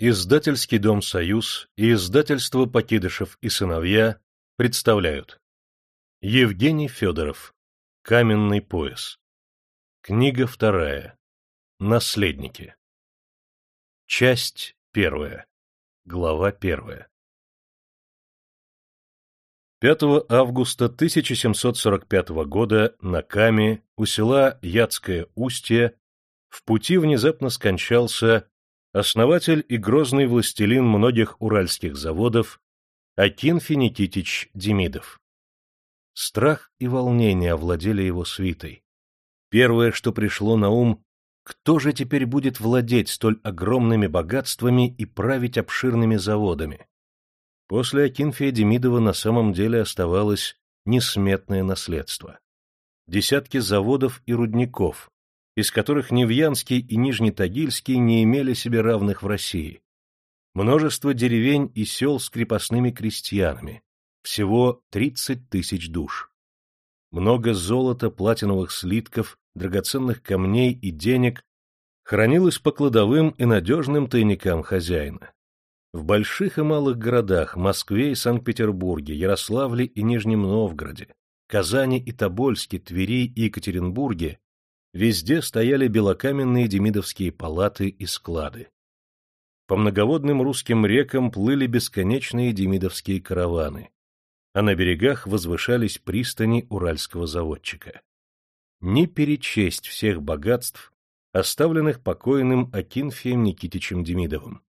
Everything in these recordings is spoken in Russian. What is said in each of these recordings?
Издательский дом «Союз» и издательство «Покидышев и сыновья» представляют. Евгений Федоров. «Каменный пояс» Книга вторая. Наследники Часть первая. Глава первая. 5 августа 1745 года на Каме у села Яцкое Устье в пути внезапно скончался основатель и грозный властелин многих уральских заводов Акинфи Никитич Демидов. Страх и волнение овладели его свитой. Первое, что пришло на ум, кто же теперь будет владеть столь огромными богатствами и править обширными заводами? После Акинфия Демидова на самом деле оставалось несметное наследство. Десятки заводов и рудников, из которых Невьянский и Нижнетагильский не имели себе равных в России. Множество деревень и сел с крепостными крестьянами, всего 30 тысяч душ. Много золота, платиновых слитков, драгоценных камней и денег хранилось по кладовым и надежным тайникам хозяина. В больших и малых городах, Москве и Санкт-Петербурге, Ярославле и Нижнем Новгороде, Казани и Тобольске, Твери и Екатеринбурге Везде стояли белокаменные демидовские палаты и склады. По многоводным русским рекам плыли бесконечные демидовские караваны, а на берегах возвышались пристани уральского заводчика. Не перечесть всех богатств, оставленных покойным Акинфием Никитичем Демидовым.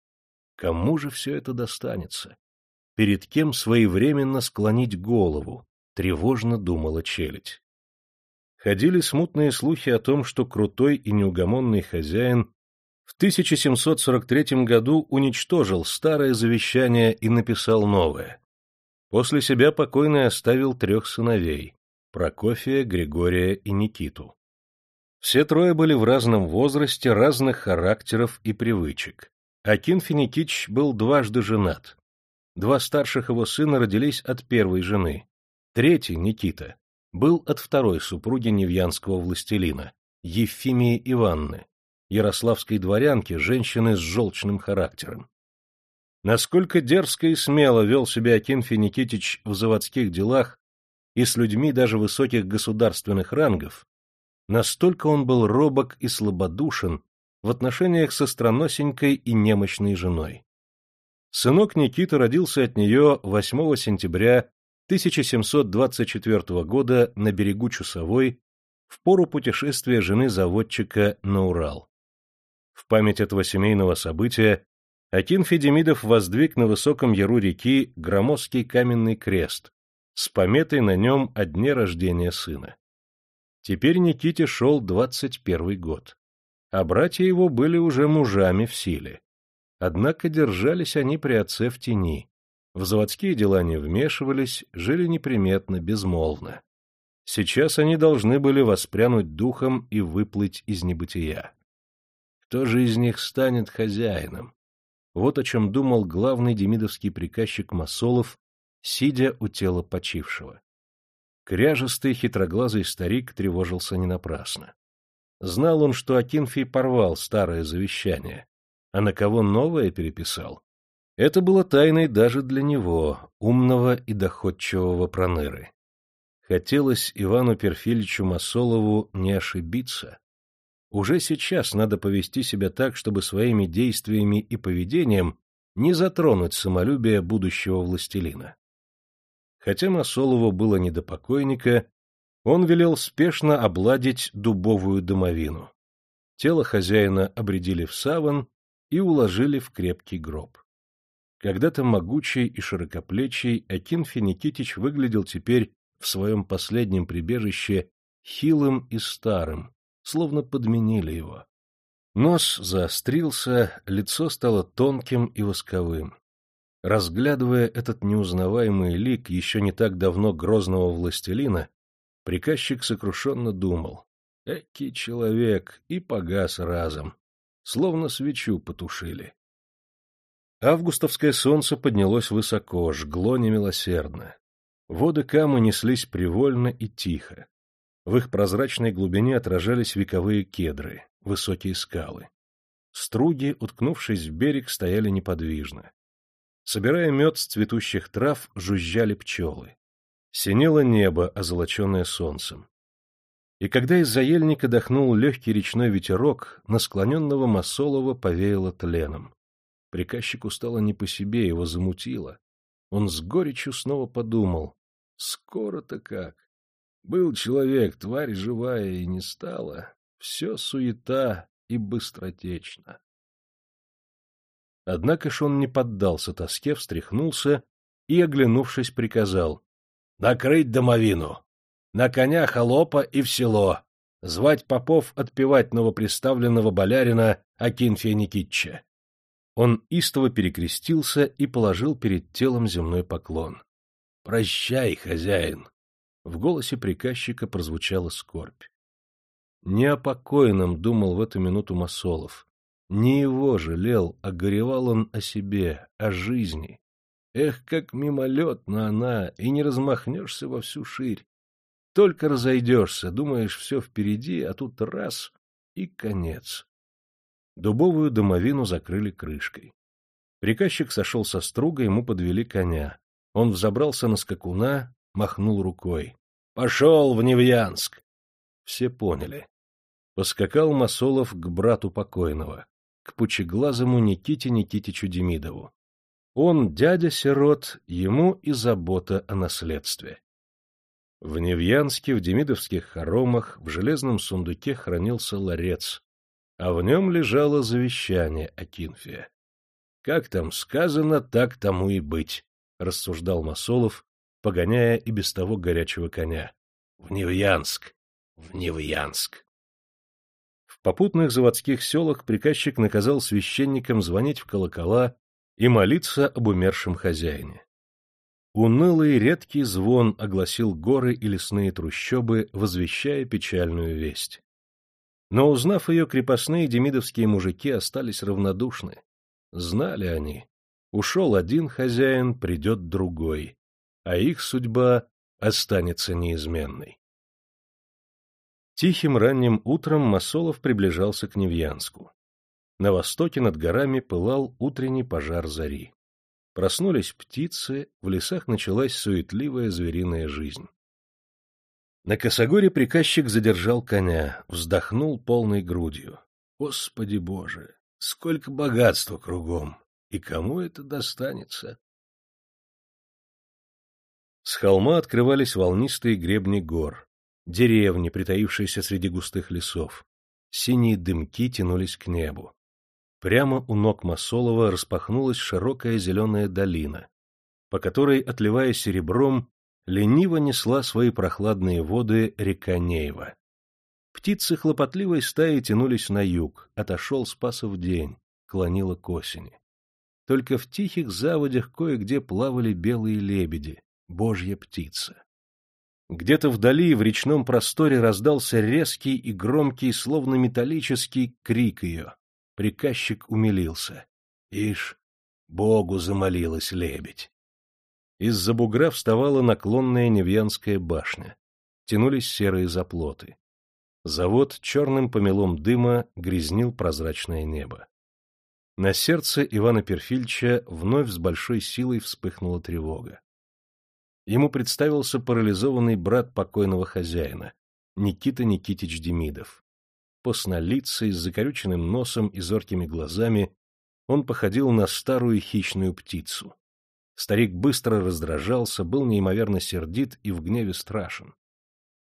Кому же все это достанется? Перед кем своевременно склонить голову, тревожно думала челядь ходили смутные слухи о том, что крутой и неугомонный хозяин в 1743 году уничтожил старое завещание и написал новое. После себя покойный оставил трех сыновей – Прокофия, Григория и Никиту. Все трое были в разном возрасте, разных характеров и привычек. Акин Финикич был дважды женат. Два старших его сына родились от первой жены. Третий, Никита, был от второй супруги Невьянского властелина, Ефимии Иванны, ярославской дворянки, женщины с желчным характером. Насколько дерзко и смело вел себя Акинфий Никитич в заводских делах и с людьми даже высоких государственных рангов, настолько он был робок и слабодушен в отношениях со страносенькой и немощной женой. Сынок Никита родился от нее 8 сентября 1724 года на берегу Чусовой в пору путешествия жены заводчика на Урал. В память этого семейного события Акин Федемидов воздвиг на высоком яру реки громоздкий каменный крест с пометой на нем о дне рождения сына. Теперь Никите шел двадцать первый год, а братья его были уже мужами в силе. Однако держались они при отце в тени, в заводские дела не вмешивались, жили неприметно, безмолвно. Сейчас они должны были воспрянуть духом и выплыть из небытия. Кто же из них станет хозяином? Вот о чем думал главный демидовский приказчик Масолов, сидя у тела почившего. Кряжестый хитроглазый старик тревожился не напрасно. Знал он, что Акинфий порвал старое завещание, а на кого новое переписал, это было тайной даже для него, умного и доходчивого проныры. Хотелось Ивану Перфильевичу Масолову не ошибиться. Уже сейчас надо повести себя так, чтобы своими действиями и поведением не затронуть самолюбие будущего властелина. Хотя Масолову было не до покойника, он велел спешно обладить дубовую домовину. Тело хозяина обредили в саван и уложили в крепкий гроб. Когда-то могучий и широкоплечий Акинфи Никитич выглядел теперь в своем последнем прибежище хилым и старым, словно подменили его. Нос заострился, лицо стало тонким и восковым. Разглядывая этот неузнаваемый лик еще не так давно грозного властелина, приказчик сокрушенно думал. Экий человек, и погас разом, словно свечу потушили. Августовское солнце поднялось высоко, жгло немилосердно. Воды Камы неслись привольно и тихо. В их прозрачной глубине отражались вековые кедры, высокие скалы. Струги, уткнувшись в берег, стояли неподвижно. Собирая мед с цветущих трав, жужжали пчелы. Синело небо, озолоченное солнцем. И когда из-за ельника дохнул легкий речной ветерок, на склоненного Масолова повеяло тленом. Приказчику стало не по себе, его замутило. Он с горечью снова подумал. Скоро-то как. Был человек, тварь живая, и не стала. Все суета и быстротечно. Однако ж он не поддался тоске, встряхнулся и, оглянувшись, приказал. — Накрыть домовину! На коня холопа и в село! Звать попов отпевать новоприставленного болярина Акинфия Никитча! Он истово перекрестился и положил перед телом земной поклон. — Прощай, хозяин! В голосе приказчика прозвучала скорбь. Не о покойном думал в эту минуту Масолов. Не его жалел, а горевал он о себе, о жизни. Эх, как мимолетно она, и не размахнешься во всю ширь. Только разойдешься, думаешь, все впереди, а тут раз — и конец. Дубовую домовину закрыли крышкой. Приказчик сошел со струга, ему подвели коня. Он взобрался на скакуна, махнул рукой. — Пошел в Невьянск! Все поняли. Поскакал Масолов к брату покойного к пучеглазому Никите Никитичу Демидову. Он, дядя-сирот, ему и забота о наследстве. В Невьянске, в демидовских хоромах, в железном сундуке хранился ларец, а в нем лежало завещание Акинфия. «Как там сказано, так тому и быть», — рассуждал Масолов, погоняя и без того горячего коня. «В Невьянск! В Невьянск!» В попутных заводских селах приказчик наказал священникам звонить в колокола и молиться об умершем хозяине. Унылый редкий звон огласил горы и лесные трущобы, возвещая печальную весть. Но, узнав ее, крепостные демидовские мужики остались равнодушны. Знали они, ушел один хозяин, придет другой, а их судьба останется неизменной. Тихим ранним утром Масолов приближался к Невьянску. На востоке над горами пылал утренний пожар зари. Проснулись птицы, в лесах началась суетливая звериная жизнь. На косогоре приказчик задержал коня, вздохнул полной грудью. Господи Боже, сколько богатства кругом! И кому это достанется? С холма открывались волнистые гребни гор деревни, притаившиеся среди густых лесов. Синие дымки тянулись к небу. Прямо у ног Масолова распахнулась широкая зеленая долина, по которой, отливая серебром, лениво несла свои прохладные воды река Нейва. Птицы хлопотливой стаи тянулись на юг, отошел Спасов день, клонило к осени. Только в тихих заводях кое-где плавали белые лебеди, божья птица. Где-то вдали в речном просторе раздался резкий и громкий, словно металлический, крик ее. Приказчик умилился. Ишь, Богу замолилась лебедь. Из-за бугра вставала наклонная Невьянская башня. Тянулись серые заплоты. Завод черным помелом дыма грязнил прозрачное небо. На сердце Ивана Перфильча вновь с большой силой вспыхнула тревога ему представился парализованный брат покойного хозяина, Никита Никитич Демидов. Постнолицый, с закорюченным носом и зоркими глазами, он походил на старую хищную птицу. Старик быстро раздражался, был неимоверно сердит и в гневе страшен.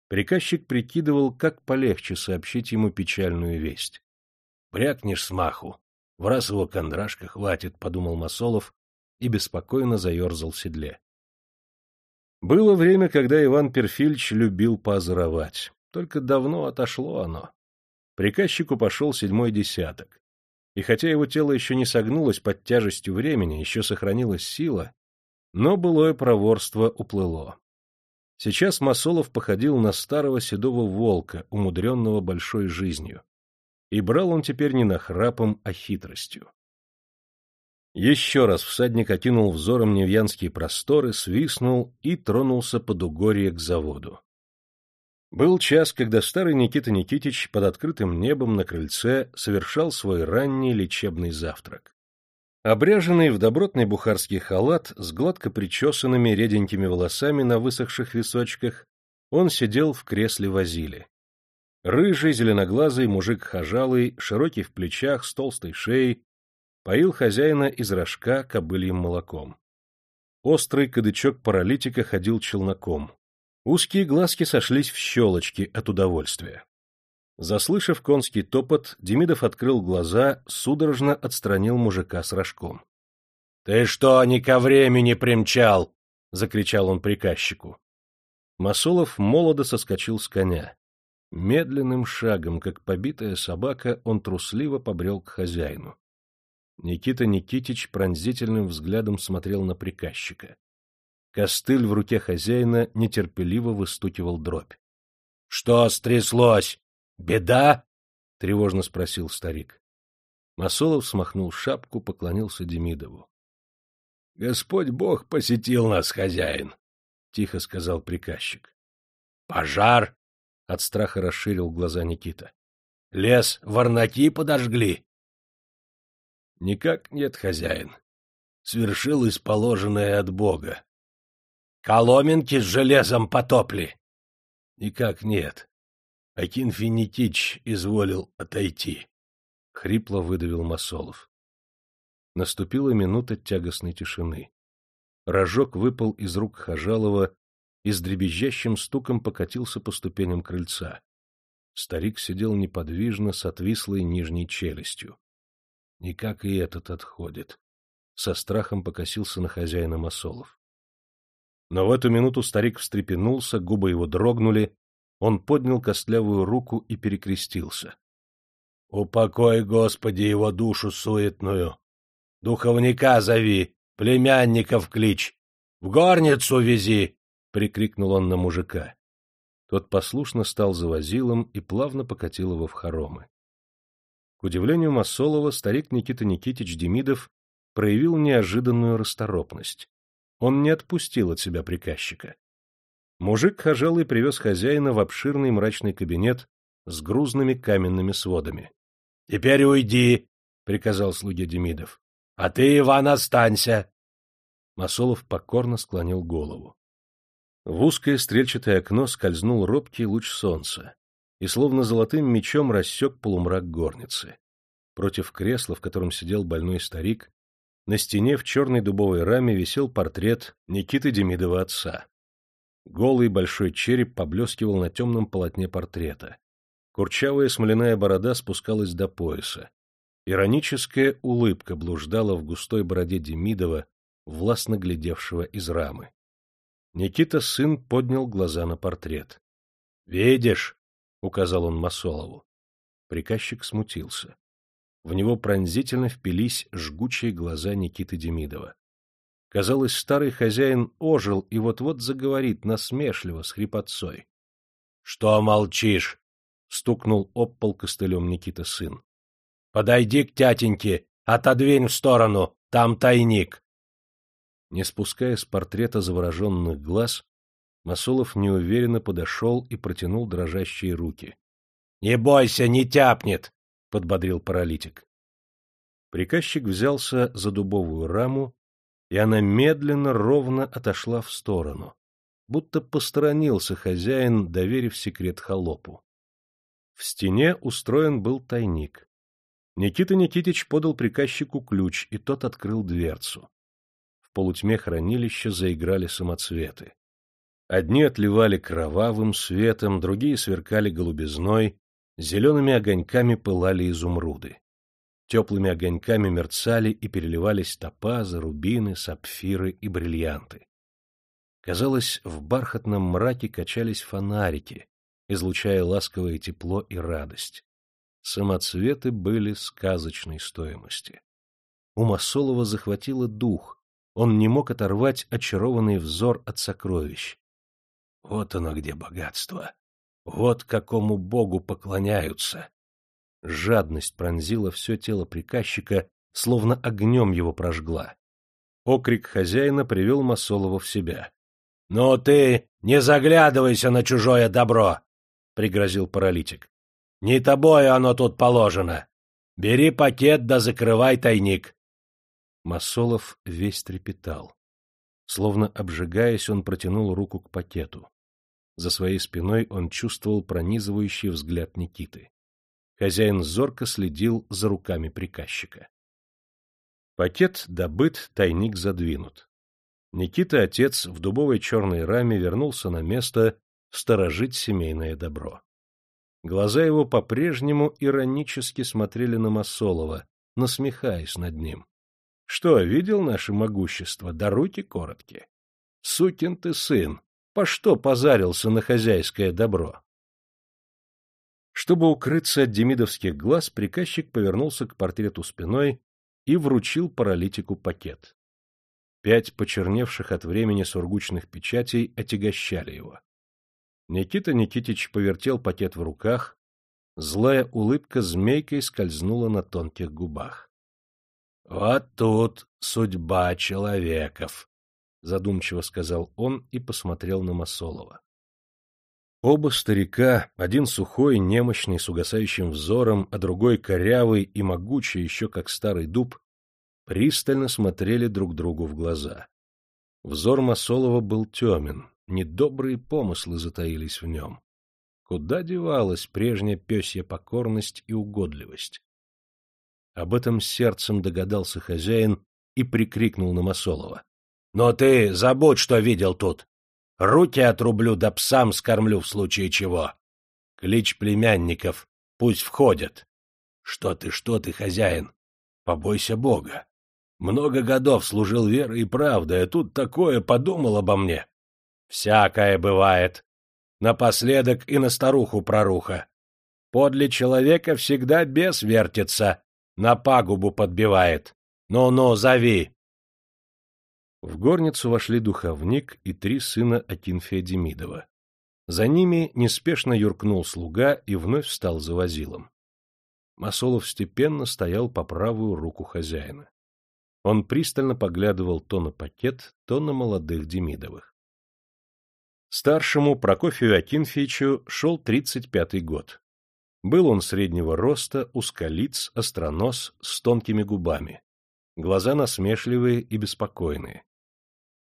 Приказчик прикидывал, как полегче сообщить ему печальную весть. — Брякнешь смаху, в раз его кондрашка хватит, — подумал Масолов и беспокойно заерзал в седле. Было время, когда Иван Перфильч любил позоровать. Только давно отошло оно. Приказчику пошел седьмой десяток. И хотя его тело еще не согнулось под тяжестью времени, еще сохранилась сила, но былое проворство уплыло. Сейчас Масолов походил на старого седого волка, умудренного большой жизнью. И брал он теперь не нахрапом, а хитростью. Еще раз всадник окинул взором невьянские просторы, свистнул и тронулся под угорье к заводу. Был час, когда старый Никита Никитич под открытым небом на крыльце совершал свой ранний лечебный завтрак. Обряженный в добротный бухарский халат с гладко причесанными реденькими волосами на высохших височках, он сидел в кресле возили. Рыжий, зеленоглазый мужик хожалый, широкий в плечах, с толстой шеей, поил хозяина из рожка кобыльем молоком. Острый кадычок паралитика ходил челноком. Узкие глазки сошлись в щелочки от удовольствия. Заслышав конский топот, Демидов открыл глаза, судорожно отстранил мужика с рожком. — Ты что, не ко времени примчал? — закричал он приказчику. Масолов молодо соскочил с коня. Медленным шагом, как побитая собака, он трусливо побрел к хозяину. Никита Никитич пронзительным взглядом смотрел на приказчика. Костыль в руке хозяина нетерпеливо выстукивал дробь. — Что стряслось? Беда? — тревожно спросил старик. Масолов смахнул шапку, поклонился Демидову. — Господь Бог посетил нас, хозяин, — тихо сказал приказчик. — Пожар? — от страха расширил глаза Никита. — Лес варнаки подожгли? — Никак нет, хозяин. Свершилось положенное от Бога. — Коломенки с железом потопли? — Никак нет. Акин Финикич изволил отойти. Хрипло выдавил Масолов. Наступила минута тягостной тишины. Рожок выпал из рук Хажалова и с дребезжащим стуком покатился по ступеням крыльца. Старик сидел неподвижно с отвислой нижней челюстью. Никак и этот отходит. Со страхом покосился на хозяина Масолов. Но в эту минуту старик встрепенулся, губы его дрогнули, он поднял костлявую руку и перекрестился. — Упокой, Господи, его душу суетную! Духовника зови, племянников клич! В горницу вези! — прикрикнул он на мужика. Тот послушно стал завозилом и плавно покатил его в хоромы. К удивлению Масолова, старик Никита Никитич Демидов проявил неожиданную расторопность. Он не отпустил от себя приказчика. Мужик хожал и привез хозяина в обширный мрачный кабинет с грузными каменными сводами. — Теперь уйди, — приказал слуге Демидов. — А ты, Иван, останься. Масолов покорно склонил голову. В узкое стрельчатое окно скользнул робкий луч солнца и словно золотым мечом рассек полумрак горницы. Против кресла, в котором сидел больной старик, на стене в черной дубовой раме висел портрет Никиты Демидова отца. Голый большой череп поблескивал на темном полотне портрета. Курчавая смоляная борода спускалась до пояса. Ироническая улыбка блуждала в густой бороде Демидова, властно глядевшего из рамы. Никита сын поднял глаза на портрет. — Видишь? — указал он Масолову. Приказчик смутился. В него пронзительно впились жгучие глаза Никиты Демидова. Казалось, старый хозяин ожил и вот-вот заговорит насмешливо с хрипотцой. — Что молчишь? — стукнул об пол костылем Никита сын. — Подойди к тятеньке, отодвинь в сторону, там тайник. Не спуская с портрета завороженных глаз, Масолов неуверенно подошел и протянул дрожащие руки. — Не бойся, не тяпнет! — подбодрил паралитик. Приказчик взялся за дубовую раму и она медленно, ровно отошла в сторону, будто посторонился хозяин, доверив секрет холопу. В стене устроен был тайник. Никита Никитич подал приказчику ключ, и тот открыл дверцу. В полутьме хранилища заиграли самоцветы. Одни отливали кровавым светом, другие сверкали голубизной, зелеными огоньками пылали изумруды. Теплыми огоньками мерцали и переливались топазы, рубины, сапфиры и бриллианты. Казалось, в бархатном мраке качались фонарики, излучая ласковое тепло и радость. Самоцветы были сказочной стоимости. У Масолова захватило дух, он не мог оторвать очарованный взор от сокровищ. Вот оно где богатство, вот какому богу поклоняются. Жадность пронзила все тело приказчика, словно огнем его прожгла. Окрик хозяина привел Масолова в себя. — Ну ты не заглядывайся на чужое добро! пригрозил паралитик. — Не тобой оно тут положено. Бери пакет да закрывай тайник. Масолов весь трепетал. Словно обжигаясь, он протянул руку к пакету. За своей спиной он чувствовал пронизывающий взгляд Никиты. Хозяин зорко следил за руками приказчика. Пакет добыт, тайник задвинут. Никита, отец, в дубовой черной раме вернулся на место сторожить семейное добро. Глаза его по-прежнему иронически смотрели на Масолова, насмехаясь над ним. — Что, видел наше могущество? Да руки короткие. Сукин ты сын, по что позарился на хозяйское добро? Чтобы укрыться от демидовских глаз, приказчик повернулся к портрету спиной и вручил паралитику пакет. Пять почерневших от времени сургучных печатей отягощали его. Никита Никитич повертел пакет в руках, злая улыбка змейкой скользнула на тонких губах. — Вот тут судьба человеков, — задумчиво сказал он и посмотрел на Масолова. Оба старика, один сухой, немощный, с угасающим взором, а другой корявый и могучий, еще как старый дуб, пристально смотрели друг другу в глаза. Взор Масолова был темен, недобрые помыслы затаились в нем. Куда девалась прежняя пёсья покорность и угодливость? Об этом сердцем догадался хозяин и прикрикнул на Масолова. — Но ты забудь, что видел тут. Руки отрублю да псам скормлю в случае чего. Клич племянников, пусть входят. Что ты, что ты, хозяин? Побойся Бога. Много годов служил верой и правдой, а тут такое подумал обо мне. Всякое бывает. Напоследок и на старуху проруха. Подле человека всегда бес вертится, на пагубу подбивает. Ну-ну, зови. В горницу вошли духовник и три сына Акинфия Демидова. За ними неспешно юркнул слуга и вновь встал за возилом. Масолов степенно стоял по правую руку хозяина. Он пристально поглядывал то на пакет, то на молодых Демидовых. Старшему Прокофию Акинфеевичу шел тридцать пятый год. Был он среднего роста, узколиц, остронос, с тонкими губами. Глаза насмешливые и беспокойные.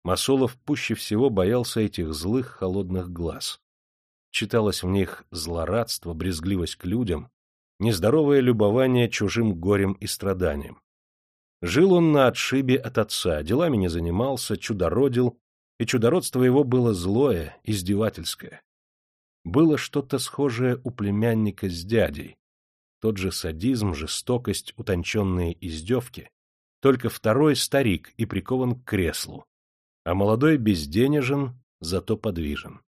Масолов пуще всего боялся этих злых, холодных глаз. Читалось в них злорадство, брезгливость к людям, нездоровое любование чужим горем и страданием. Жил он на отшибе от отца, делами не занимался, чудородил и чудородство его было злое, издевательское. Было что-то схожее у племянника с дядей. Тот же садизм, жестокость, утонченные издевки. Только второй старик и прикован к креслу, а молодой безденежен, зато подвижен.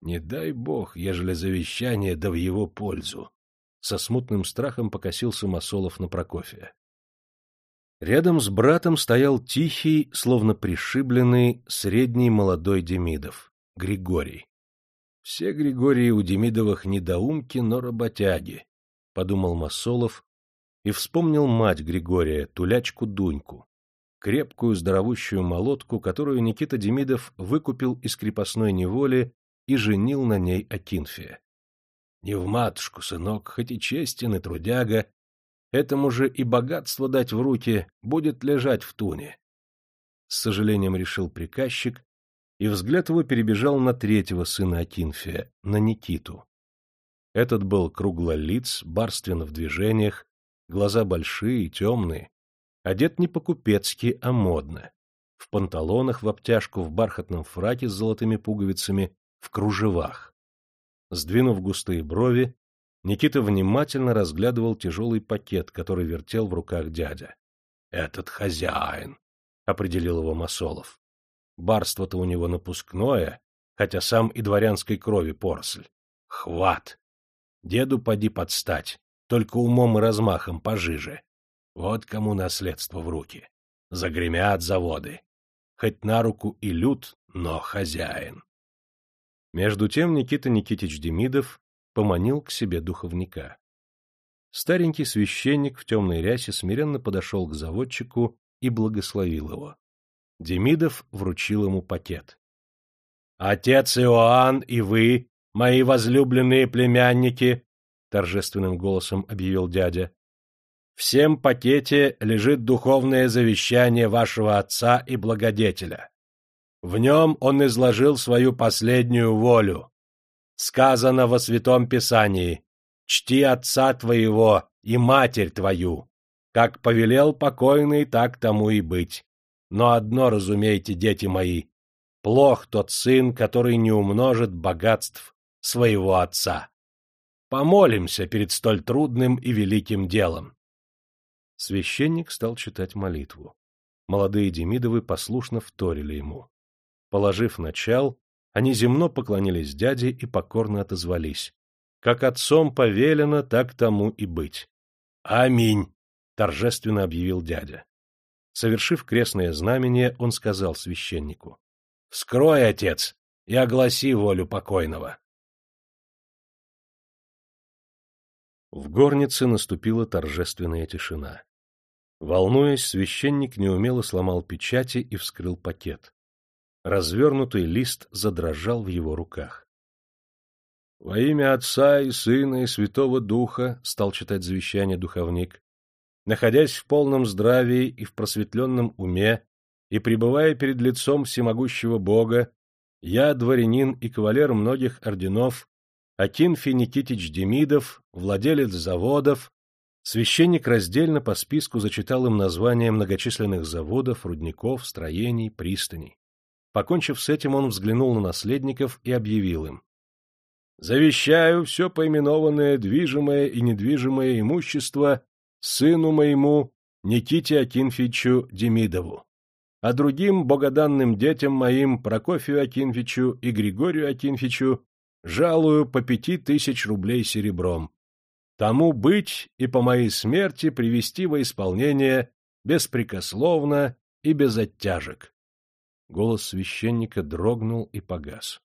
Не дай бог, ежели завещание да в его пользу. Со смутным страхом покосился Масолов на Прокофия. Рядом с братом стоял тихий, словно пришибленный, средний молодой Демидов, Григорий. Все Григории у Демидовых недоумки, но работяги, — подумал Масолов и вспомнил мать Григория, тулячку Дуньку, крепкую здоровущую молотку, которую Никита Демидов выкупил из крепостной неволи и женил на ней Акинфия. Не в матушку, сынок, хоть и честен и трудяга, Этому же и богатство дать в руки будет лежать в туне. С сожалением решил приказчик, и взгляд его перебежал на третьего сына Акинфия, на Никиту. Этот был круглолиц, барственно в движениях, глаза большие, темные, одет не по-купецки, а модно. В панталонах в обтяжку, в бархатном фраке с золотыми пуговицами, в кружевах. Сдвинув густые брови, Никита внимательно разглядывал тяжелый пакет, который вертел в руках дядя. — Этот хозяин, — определил его Масолов. Барство-то у него напускное, хотя сам и дворянской крови поросль. Хват! Деду поди подстать, только умом и размахом пожиже. Вот кому наследство в руки. Загремят заводы. Хоть на руку и лют, но хозяин. Между тем Никита Никитич Демидов поманил к себе духовника. Старенький священник в темной рясе смиренно подошел к заводчику и благословил его. Демидов вручил ему пакет. — Отец Иоанн и вы, мои возлюбленные племянники, — торжественным голосом объявил дядя, — в всем пакете лежит духовное завещание вашего отца и благодетеля. В нем он изложил свою последнюю волю. Сказано во Святом Писании «Чти отца твоего и матерь твою». Как повелел покойный, так тому и быть. Но одно разумейте, дети мои, плох тот сын, который не умножит богатств своего отца. Помолимся перед столь трудным и великим делом. Священник стал читать молитву. Молодые Демидовы послушно вторили ему. Положив начал, они земно поклонились дяде и покорно отозвались. Как отцом повелено, так тому и быть. «Аминь!» — торжественно объявил дядя. Совершив крестное знамение, он сказал священнику. — Вскрой, отец, и огласи волю покойного. В горнице наступила торжественная тишина. Волнуясь, священник неумело сломал печати и вскрыл пакет. Развернутый лист задрожал в его руках. — Во имя Отца и Сына и Святого Духа, — стал читать завещание духовник, — находясь в полном здравии и в просветленном уме, и пребывая перед лицом всемогущего Бога, я, дворянин и кавалер многих орденов, Акинфий Никитич Демидов, владелец заводов, священник раздельно по списку зачитал им названия многочисленных заводов, рудников, строений, пристаней. Покончив с этим, он взглянул на наследников и объявил им. «Завещаю все поименованное движимое и недвижимое имущество сыну моему Никите Акинфичу Демидову, а другим богоданным детям моим Прокофию Акинфичу и Григорию Акинфичу жалую по пяти тысяч рублей серебром. Тому быть и по моей смерти привести во исполнение беспрекословно и без оттяжек. Голос священника дрогнул и погас.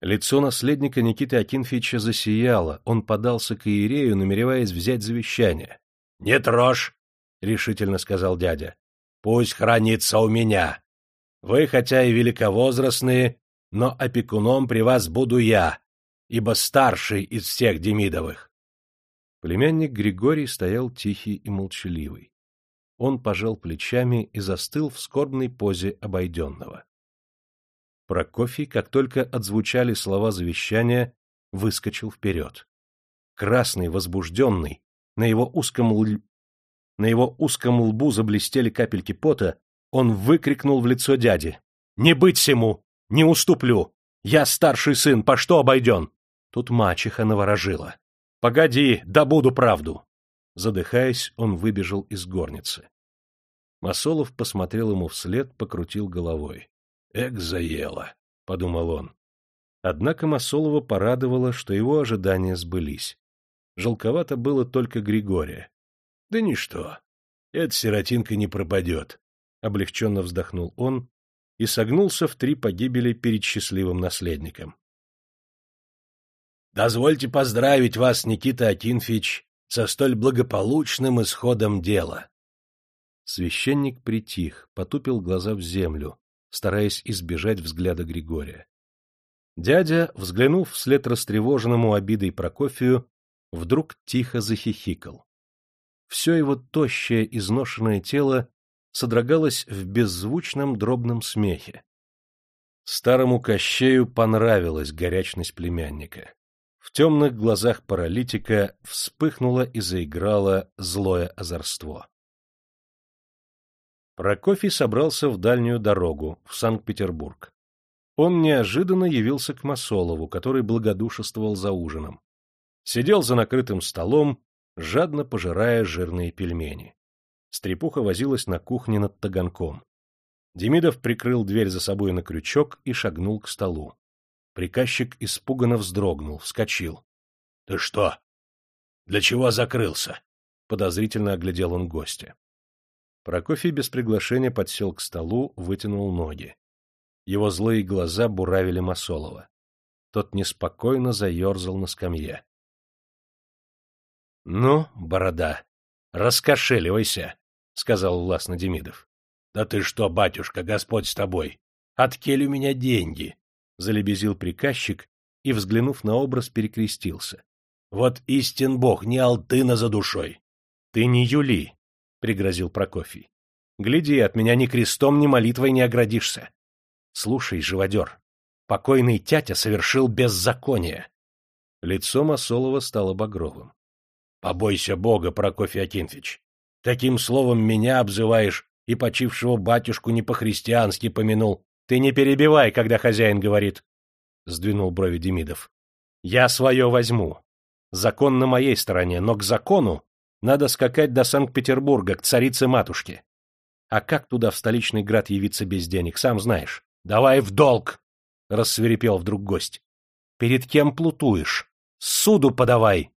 Лицо наследника Никиты Акинфича засияло, он подался к Иерею, намереваясь взять завещание. — Не трожь, — решительно сказал дядя. — Пусть хранится у меня. Вы, хотя и великовозрастные, но опекуном при вас буду я, ибо старший из всех Демидовых. Племянник Григорий стоял тихий и молчаливый. Он пожал плечами и застыл в скорбной позе обойденного. Прокофий, как только отзвучали слова завещания, выскочил вперед. Красный, возбужденный, на его узком, л... на его узком лбу заблестели капельки пота, он выкрикнул в лицо дяди. — Не быть всему! Не уступлю. Я старший сын, по что обойден? Тут мачеха наворожила. Погоди, добуду правду. Задыхаясь, он выбежал из горницы. Масолов посмотрел ему вслед, покрутил головой. «Эк, заело!» — подумал он. Однако Масолова порадовало, что его ожидания сбылись. Жалковато было только Григория. «Да ничто, эта сиротинка не пропадет», — облегченно вздохнул он и согнулся в три погибели перед счастливым наследником. «Дозвольте поздравить вас, Никита Акинфич, со столь благополучным исходом дела!» Священник притих, потупил глаза в землю, стараясь избежать взгляда Григория. Дядя, взглянув вслед растревоженному обидой Прокофию, вдруг тихо захихикал. Все его тощее, изношенное тело содрогалась в беззвучном дробном смехе. Старому Кощею понравилась горячность племянника. Темных глазах паралитика вспыхнуло и заиграло злое озорство. Прокофий собрался в дальнюю дорогу, в Санкт-Петербург. Он неожиданно явился к Масолову, который благодушествовал за ужином. Сидел за накрытым столом, жадно пожирая жирные пельмени. Стрепуха возилась на кухне над таганком. Демидов прикрыл дверь за собой на крючок и шагнул к столу. Приказчик испуганно вздрогнул, вскочил. — Ты что? Для чего закрылся? — подозрительно оглядел он гостя. Прокофий без приглашения подсел к столу, вытянул ноги. Его злые глаза буравили Масолова. Тот неспокойно заерзал на скамье. — Ну, борода, раскошеливайся, — сказал властно Демидов. — Да ты что, батюшка, Господь с тобой! Откель у меня деньги! — залебезил приказчик и, взглянув на образ, перекрестился. — Вот истин бог, не алтына за душой! — Ты не Юли, — пригрозил Прокофий. — Гляди, от меня ни крестом, ни молитвой не оградишься. Слушай, живодер, покойный тятя совершил беззаконие. Лицо Масолова стало багровым. — Побойся Бога, Прокофий Акинфич. Таким словом меня обзываешь и почившего батюшку не по-христиански помянул. Ты не перебивай, когда хозяин говорит, — сдвинул брови Демидов. — Я свое возьму. Закон на моей стороне, но к закону надо скакать до Санкт-Петербурга, к царице-матушке. А как туда, в столичный град, явиться без денег, сам знаешь. Давай в долг! — рассверепел вдруг гость. — Перед кем плутуешь? Суду подавай!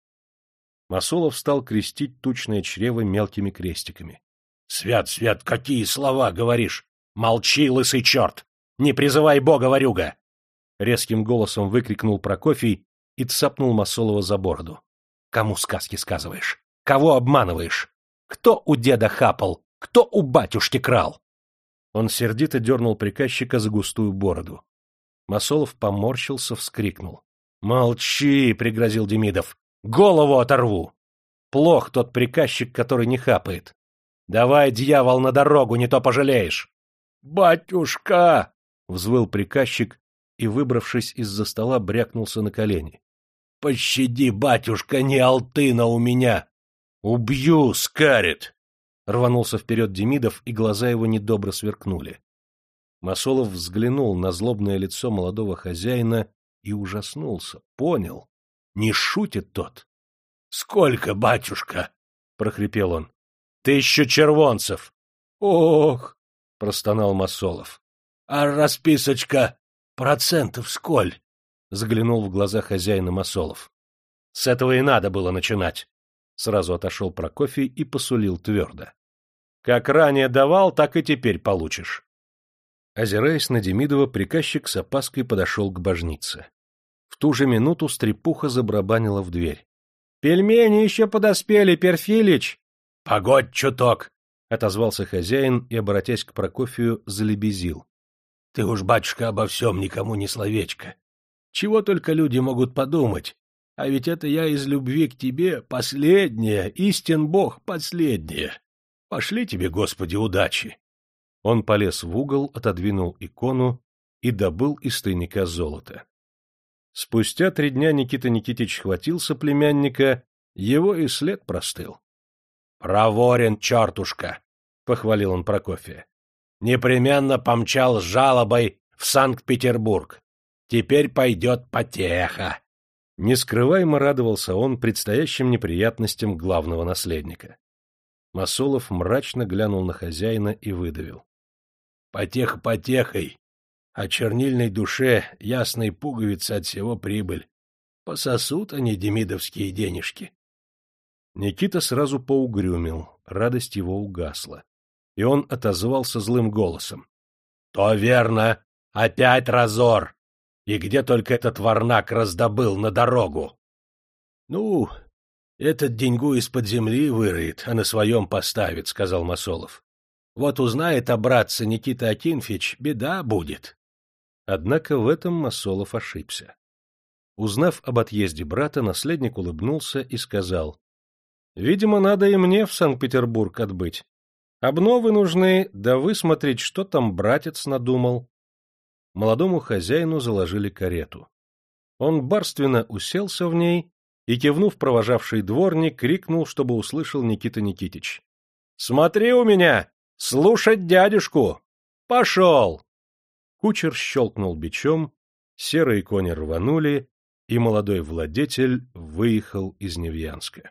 Масолов стал крестить тучное чрево мелкими крестиками. — Свят, свят, какие слова говоришь! Молчи, лысый черт! Не призывай бога, ворюга! Резким голосом выкрикнул Прокофий и цапнул Масолова за бороду. — Кому сказки сказываешь? Кого обманываешь? Кто у деда хапал? Кто у батюшки крал? Он сердито дернул приказчика за густую бороду. Масолов поморщился, вскрикнул. — Молчи! — пригрозил Демидов. — Голову оторву! Плох тот приказчик, который не хапает. Давай, дьявол, на дорогу, не то пожалеешь! — Батюшка! — взвыл приказчик и, выбравшись из-за стола, брякнулся на колени. — Пощади, батюшка, не алтына у меня! «Убью, скарит!» Рванулся вперед Демидов, и глаза его недобро сверкнули. Масолов взглянул на злобное лицо молодого хозяина и ужаснулся, понял. Не шутит тот. — Сколько, батюшка? — прохрипел он. — Тысячу червонцев. — Ох! — простонал Масолов. — А расписочка процентов сколь? — заглянул в глаза хозяина Масолов. — С этого и надо было начинать. Сразу отошел Прокофий и посулил твердо. — Как ранее давал, так и теперь получишь. Озираясь на Демидова, приказчик с опаской подошел к божнице. В ту же минуту стрепуха забрабанила в дверь. — Пельмени еще подоспели, Перфилич! — Погодь чуток! — отозвался хозяин и, обратясь к Прокофию, залебезил. — Ты уж, батюшка, обо всем никому не словечко. Чего только люди могут подумать, а ведь это я из любви к тебе последняя, истин Бог последняя. Пошли тебе, Господи, удачи. Он полез в угол, отодвинул икону и добыл из тайника золото. Спустя три дня Никита Никитич хватился племянника, его и след простыл. — Проворен, чертушка! — похвалил он Прокофия. — Непременно помчал с жалобой в Санкт-Петербург. Теперь пойдет потеха. Нескрываемо радовался он предстоящим неприятностям главного наследника. Масолов мрачно глянул на хозяина и выдавил. — Потеха потехой, а чернильной душе ясной пуговицы от всего прибыль. Пососут они демидовские денежки. Никита сразу поугрюмил, радость его угасла, и он отозвался злым голосом. — То верно, опять разор! И где только этот варнак раздобыл на дорогу? — Ну, этот деньгу из-под земли выроет, а на своем поставит, — сказал Масолов. — Вот узнает о братце Никита Акинфич, беда будет. Однако в этом Масолов ошибся. Узнав об отъезде брата, наследник улыбнулся и сказал, — Видимо, надо и мне в Санкт-Петербург отбыть. Обновы нужны, да высмотреть, что там братец надумал молодому хозяину заложили карету. Он барственно уселся в ней и, кивнув провожавший дворник, крикнул, чтобы услышал Никита Никитич. — Смотри у меня! Слушать дядюшку! Пошел! Кучер щелкнул бичом, серые кони рванули, и молодой владетель выехал из Невьянска.